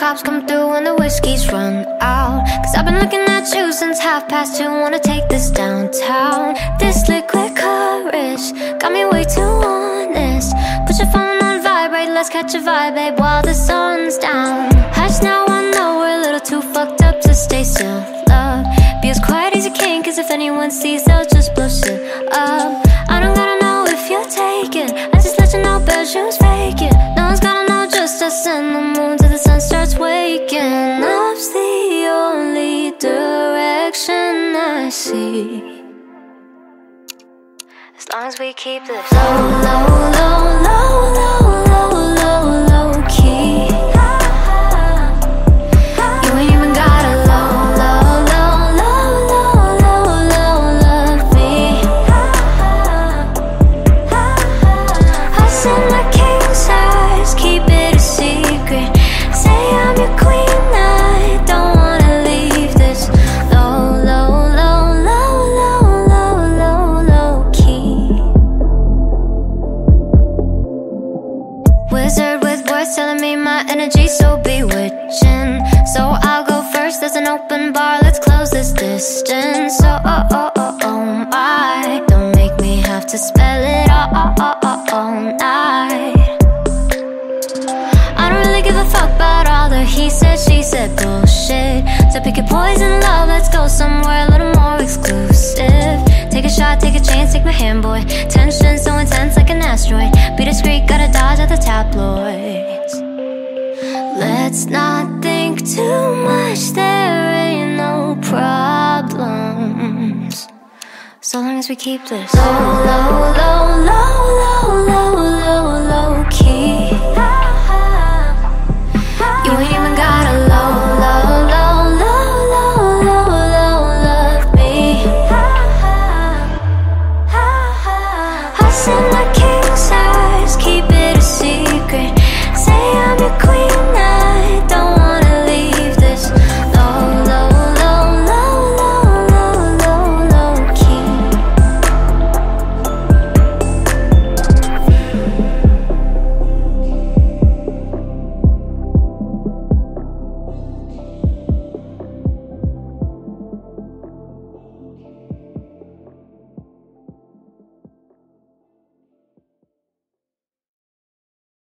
cops come through when the whiskey's run out. Cause I've been looking at you since half past two. Wanna take this downtown. This liquid courage got me way too honest. Put your phone on vibrate, let's catch a vibe, babe, while the sun's down. Hush now, I know we're a little too fucked up to stay still. Love, be as quiet as you can, cause if anyone sees, they'll just blow shit up. I don't gotta know if you're taken. I just let you know, shoes fake it. No one's gotta know just us and the direction I see. As long as we keep this low, low, low, low, low, Telling me my energy's so bewitching. So I'll go first. There's an open bar. Let's close this distance. Oh, oh, oh, oh, oh my. Don't make me have to spell it all, all, all, all, all night. I don't really give a fuck about all the he said, she said bullshit. So pick your poison, love. Let's go somewhere a little more exclusive. Take a shot, take a chance, take my hand, boy. Tension so intense like an asteroid. Be discreet, gotta dodge at the tabloids. Let's not think too much, there ain't no problems. So long as we keep this low, low, low, low.